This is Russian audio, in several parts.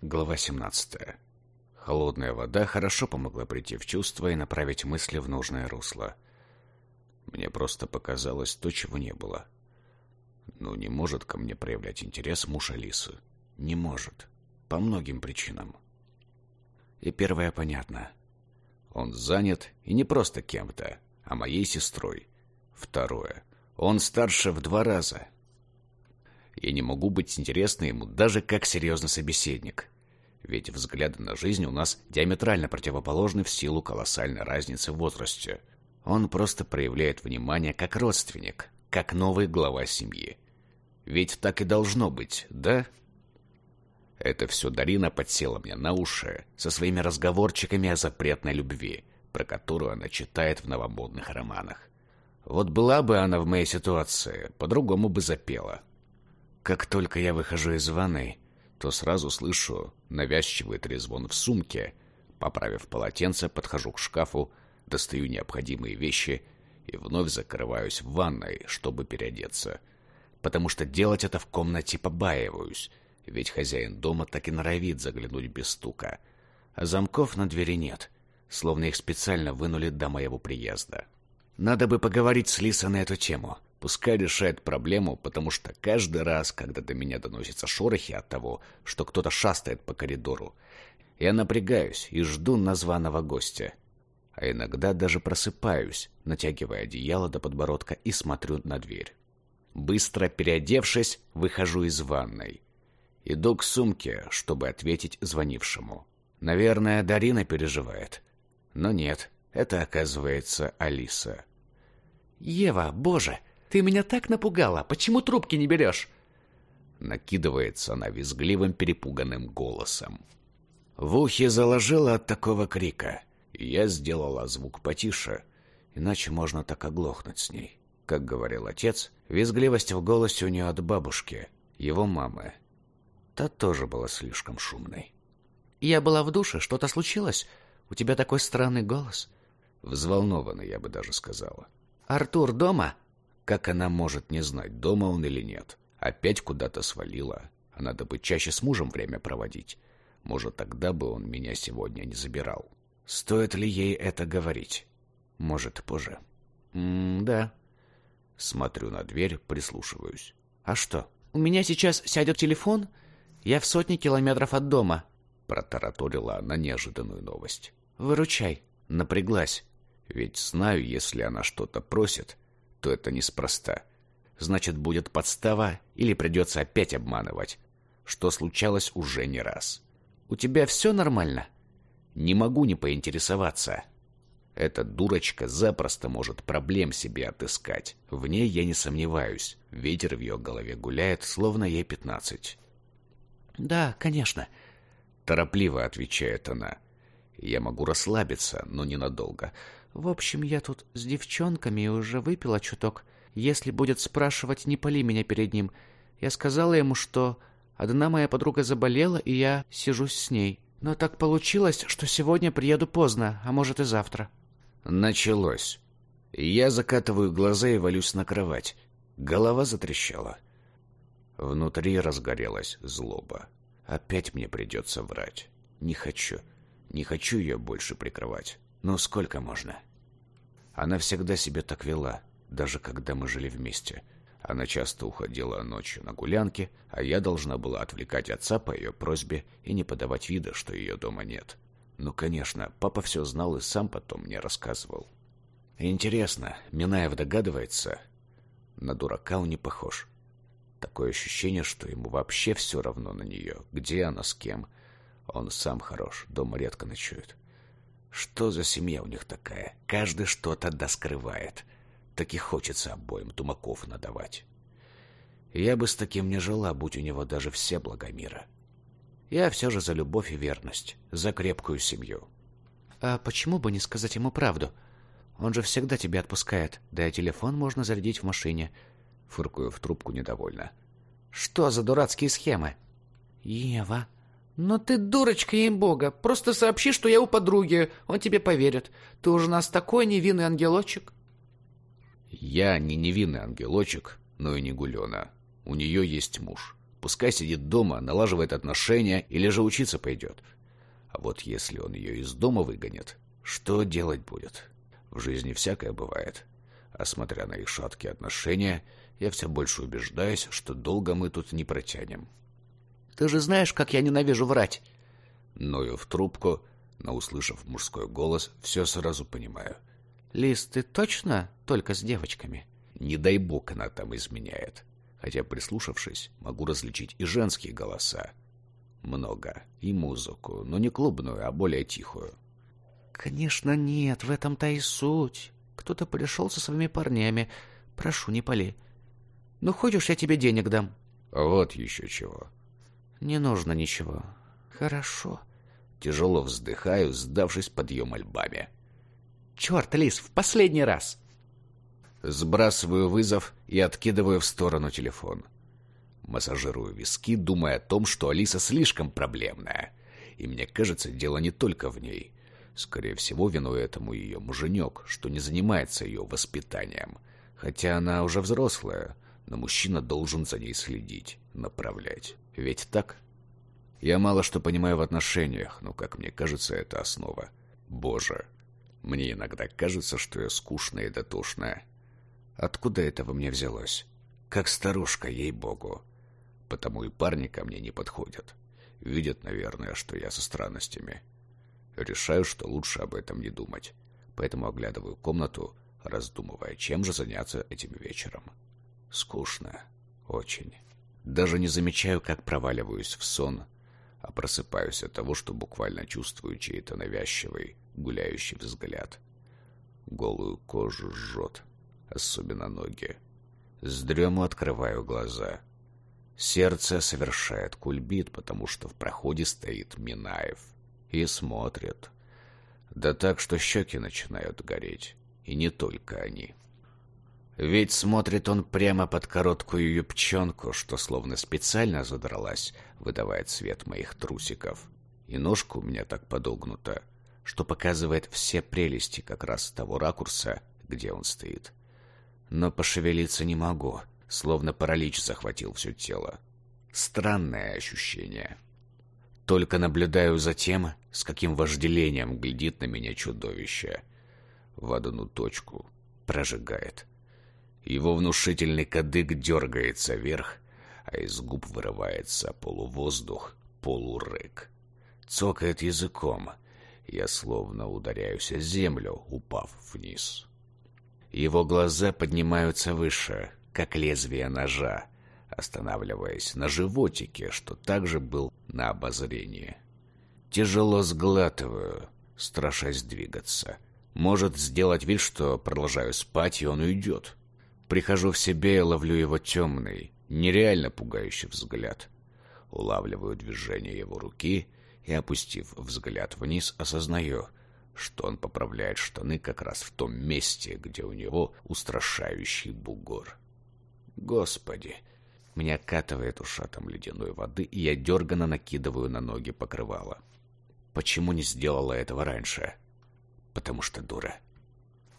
Глава 17. Холодная вода хорошо помогла прийти в чувство и направить мысли в нужное русло. Мне просто показалось то, чего не было. Ну, не может ко мне проявлять интерес муж Алисы. Не может. По многим причинам. И первое понятно. Он занят, и не просто кем-то, а моей сестрой. Второе. Он старше в два раза, я не могу быть интересной ему даже как серьезный собеседник. Ведь взгляды на жизнь у нас диаметрально противоположны в силу колоссальной разницы в возрасте. Он просто проявляет внимание как родственник, как новый глава семьи. Ведь так и должно быть, да? Это все Дарина подсела мне на уши со своими разговорчиками о запретной любви, про которую она читает в новомодных романах. Вот была бы она в моей ситуации, по-другому бы запела. Как только я выхожу из ванной, то сразу слышу навязчивый трезвон в сумке. Поправив полотенце, подхожу к шкафу, достаю необходимые вещи и вновь закрываюсь в ванной, чтобы переодеться. Потому что делать это в комнате побаиваюсь, ведь хозяин дома так и норовит заглянуть без стука. А замков на двери нет, словно их специально вынули до моего приезда. Надо бы поговорить с Лисой на эту тему. Пускай решает проблему, потому что каждый раз, когда до меня доносятся шорохи от того, что кто-то шастает по коридору, я напрягаюсь и жду названного гостя. А иногда даже просыпаюсь, натягивая одеяло до подбородка и смотрю на дверь. Быстро переодевшись, выхожу из ванной. Иду к сумке, чтобы ответить звонившему. Наверное, Дарина переживает. Но нет, это оказывается Алиса. «Ева, боже, ты меня так напугала. Почему трубки не берешь?» Накидывается она визгливым перепуганным голосом. В ухе заложила от такого крика, я сделала звук потише, иначе можно так оглохнуть с ней. Как говорил отец, визгливость в голосе у нее от бабушки, его мамы. Та тоже была слишком шумной. «Я была в душе. Что-то случилось? У тебя такой странный голос». Взволнованный, я бы даже сказала. «Артур дома?» Как она может не знать, дома он или нет? Опять куда-то свалила. А надо бы чаще с мужем время проводить. Может, тогда бы он меня сегодня не забирал. Стоит ли ей это говорить? Может, позже. М-да. Смотрю на дверь, прислушиваюсь. А что? У меня сейчас сядет телефон? Я в сотне километров от дома. Протараторила она неожиданную новость. Выручай. Напряглась. Ведь знаю, если она что-то просит, то это неспроста. Значит, будет подстава или придется опять обманывать, что случалось уже не раз. «У тебя все нормально?» «Не могу не поинтересоваться». Эта дурочка запросто может проблем себе отыскать. В ней я не сомневаюсь. Ветер в ее голове гуляет, словно ей пятнадцать. «Да, конечно», — торопливо отвечает она. Я могу расслабиться, но ненадолго. В общем, я тут с девчонками уже выпила чуток. Если будет спрашивать, не пали меня перед ним. Я сказала ему, что одна моя подруга заболела, и я сижусь с ней. Но так получилось, что сегодня приеду поздно, а может и завтра. Началось. Я закатываю глаза и валюсь на кровать. Голова затрещала. Внутри разгорелась злоба. Опять мне придется врать. Не хочу. Не хочу ее больше прикрывать. Ну, сколько можно? Она всегда себя так вела, даже когда мы жили вместе. Она часто уходила ночью на гулянки, а я должна была отвлекать отца по ее просьбе и не подавать вида, что ее дома нет. Ну, конечно, папа все знал и сам потом мне рассказывал. Интересно, Минаев догадывается? На дурака он не похож. Такое ощущение, что ему вообще все равно на нее, где она, с кем. Он сам хорош, дома редко ночует. Что за семья у них такая? Каждый что-то доскрывает. Так и хочется обоим тумаков надавать. Я бы с таким не жила, будь у него даже все блага мира. Я все же за любовь и верность, за крепкую семью. А почему бы не сказать ему правду? Он же всегда тебя отпускает, да и телефон можно зарядить в машине. Фыркую в трубку недовольно. Что за дурацкие схемы? Ева, «Но ты дурочка, ей-бога! Просто сообщи, что я у подруги, он тебе поверит. Ты уже у нас такой невинный ангелочек!» «Я не невинный ангелочек, но и не гулена. У нее есть муж. Пускай сидит дома, налаживает отношения или же учиться пойдет. А вот если он ее из дома выгонит, что делать будет? В жизни всякое бывает. А смотря на их шаткие отношения, я все больше убеждаюсь, что долго мы тут не протянем. Ты же знаешь, как я ненавижу врать. Ною в трубку, но, услышав мужской голос, все сразу понимаю. Лиз, ты точно только с девочками? Не дай бог она там изменяет. Хотя, прислушавшись, могу различить и женские голоса. Много. И музыку, но не клубную, а более тихую. Конечно, нет, в этом-то и суть. Кто-то пришел со своими парнями. Прошу, не пали. Ну, хочешь, я тебе денег дам? Вот еще чего. Не нужно ничего. Хорошо. Тяжело вздыхаю, сдавшись под ее мольбами. Черт, Лис, в последний раз. Сбрасываю вызов и откидываю в сторону телефон. Массажирую виски, думая о том, что Алиса слишком проблемная. И мне кажется, дело не только в ней. Скорее всего, виной этому ее муженек, что не занимается ее воспитанием. Хотя она уже взрослая, но мужчина должен за ней следить, направлять. Ведь так? Я мало что понимаю в отношениях, но, как мне кажется, это основа. Боже, мне иногда кажется, что я скучная и дотошная. Откуда это во мне взялось? Как старушка, ей-богу. Потому и парни ко мне не подходят. Видят, наверное, что я со странностями. Решаю, что лучше об этом не думать. Поэтому оглядываю комнату, раздумывая, чем же заняться этим вечером. Скучно. Очень. Даже не замечаю, как проваливаюсь в сон, а просыпаюсь от того, что буквально чувствую чей-то навязчивый, гуляющий взгляд. Голую кожу жжет, особенно ноги. С дрему открываю глаза. Сердце совершает кульбит, потому что в проходе стоит Минаев — и смотрит. Да так, что щеки начинают гореть. И не только они. Ведь смотрит он прямо под короткую юбчонку, что словно специально задралась, выдавая цвет моих трусиков. И ножка у меня так подогнута, что показывает все прелести как раз того ракурса, где он стоит. Но пошевелиться не могу, словно паралич захватил все тело. Странное ощущение. Только наблюдаю за тем, с каким вожделением глядит на меня чудовище. В одну точку прожигает. Его внушительный кадык дергается вверх, а из губ вырывается полувоздух, полурык. Цокает языком. Я словно ударяюсь о землю, упав вниз. Его глаза поднимаются выше, как лезвие ножа, останавливаясь на животике, что также был на обозрении. Тяжело сглатываю, страшась двигаться. Может сделать вид, что продолжаю спать, и он уйдет. Прихожу в себе и ловлю его темный, нереально пугающий взгляд. Улавливаю движение его руки и, опустив взгляд вниз, осознаю, что он поправляет штаны как раз в том месте, где у него устрашающий бугор. Господи, меня окатывает ушатом ледяной воды, и я дерганно накидываю на ноги покрывало. Почему не сделала этого раньше? Потому что дура.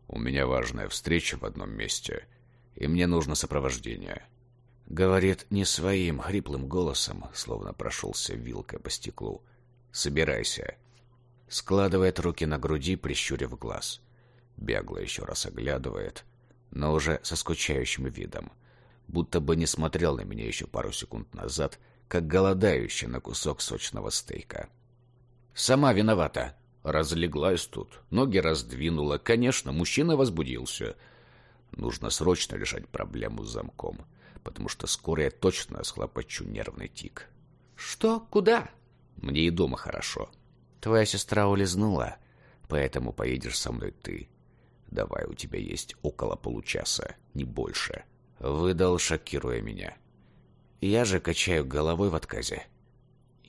У меня важная встреча в одном месте, и мне нужно сопровождение. Говорит не своим хриплым голосом, словно прошелся вилкой по стеклу. «Собирайся». Складывает руки на груди, прищурив глаз. Бегло еще раз оглядывает, но уже со скучающим видом будто бы не смотрел на меня еще пару секунд назад, как голодающий на кусок сочного стейка. «Сама виновата!» Разлеглась тут, ноги раздвинула. Конечно, мужчина возбудился. Нужно срочно решать проблему с замком, потому что скоро я точно схлопочу нервный тик. «Что? Куда?» «Мне и дома хорошо». «Твоя сестра улизнула, поэтому поедешь со мной ты. Давай, у тебя есть около получаса, не больше». Выдал, шокируя меня. Я же качаю головой в отказе.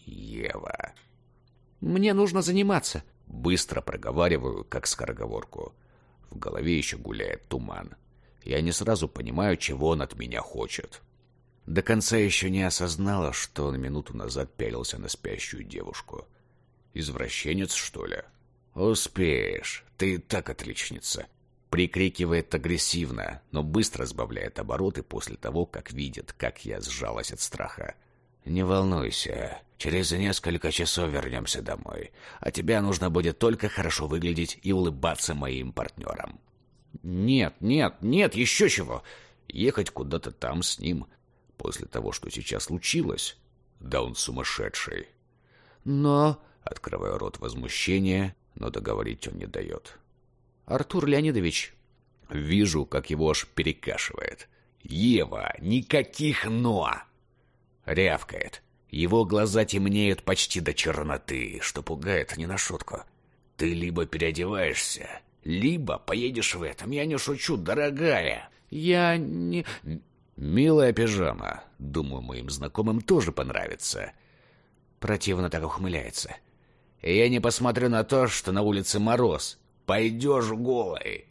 Ева. Мне нужно заниматься. Быстро проговариваю, как скороговорку. В голове еще гуляет туман. Я не сразу понимаю, чего он от меня хочет. До конца еще не осознала, что он минуту назад пялился на спящую девушку. Извращенец, что ли? Успеешь. Ты так отличница. Прикрикивает агрессивно, но быстро сбавляет обороты после того, как видит, как я сжалась от страха. Не волнуйся, через несколько часов вернемся домой, а тебе нужно будет только хорошо выглядеть и улыбаться моим партнерам. Нет, нет, нет, еще чего. Ехать куда-то там с ним. После того, что сейчас случилось. Да он сумасшедший. Но... Открываю рот возмущения, но договорить он не дает. Артур Леонидович... Вижу, как его аж перекашивает. Ева, никаких «но». Рявкает. Его глаза темнеют почти до черноты, что пугает не на шутку. Ты либо переодеваешься, либо поедешь в этом. Я не шучу, дорогая. Я не... Милая пижама. Думаю, моим знакомым тоже понравится. Противно так ухмыляется. Я не посмотрю на то, что на улице мороз. Пойдешь голой.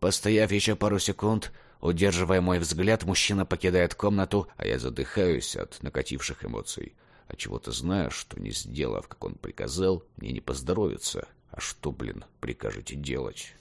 Постояв еще пару секунд, удерживая мой взгляд, мужчина покидает комнату, а я задыхаюсь от накативших эмоций. А чего-то знаю, что не сделав, как он приказал, мне не поздоровится. А что, блин, прикажете делать?